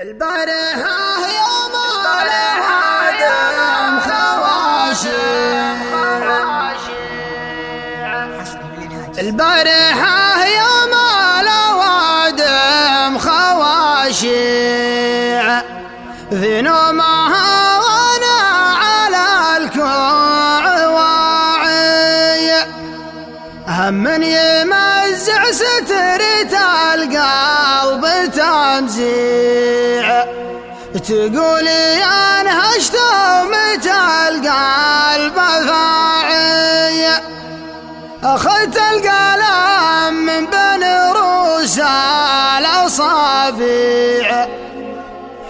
البارحة يوم الهادم خواشع البارحة يوم الوادم خواشع في نومها وأنا على الكوع واعي هم يمزع سترة القلب تنزيع تقولي انهشت متى القلب فاعي. أخذت القلم من بين روس الاصابع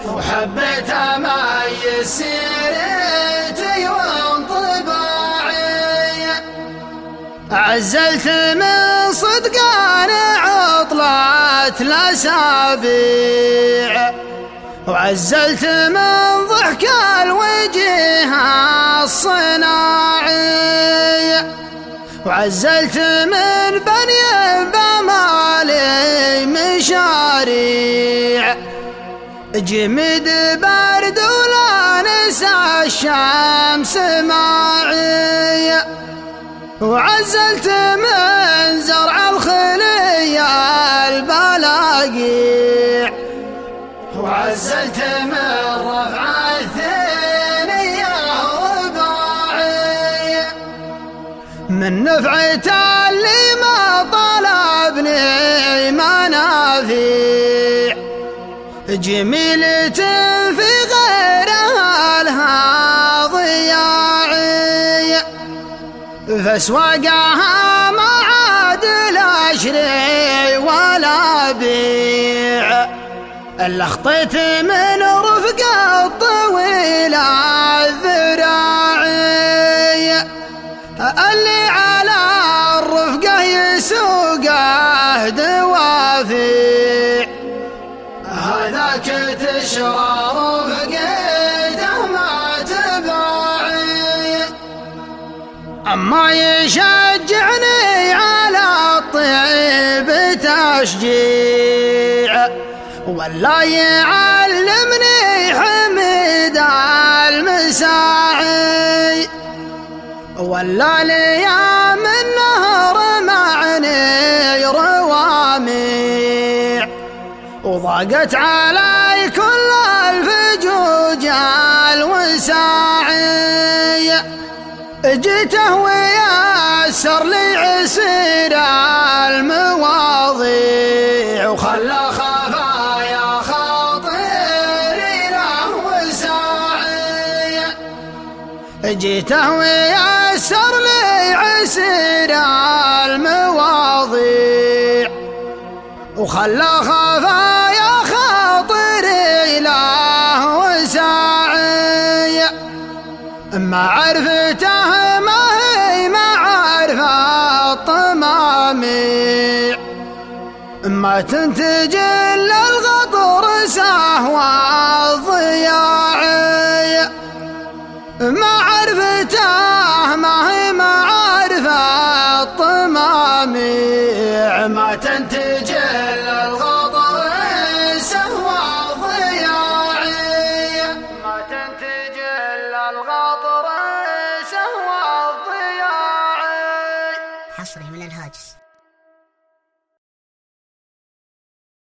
وحبيت اميز سيرتي وانطباعي عزلت من صدقان عطلات الأسابيع. وعزلت من ضحك الوجه الصناعي. وعزلت من بني بمالي مشاريع. جمد برد ولا نسى الشمس معي. وعزلت من زرع الخلية البلاقيع وعزلت من رفع الثنية رباعي من نفعة اللي ما طلبني منافيع جميلة في غيرها لها ضياعي فاسواقها ما عاد لا اشري ولا بيع. الا خطيت من رفق الطويل الذراعي اللي على الرفقة يسوقه دوافيع هذاك تشرى رفقته ما تباعي. أما يشجعني على الطيب تشجيع. ولا يعلمني حميد المساعي. ولا ليام النهر معني رواميع وضاقت علي كل الفجوج الوساعي. جيته ويسر لي عسير المواضيع. وخلى جيته ويسر لي عسير المواضيع. وخلى خفايا خاطري له وساعي ما عرفته ما هي معرفة الطماميع. ما تنتج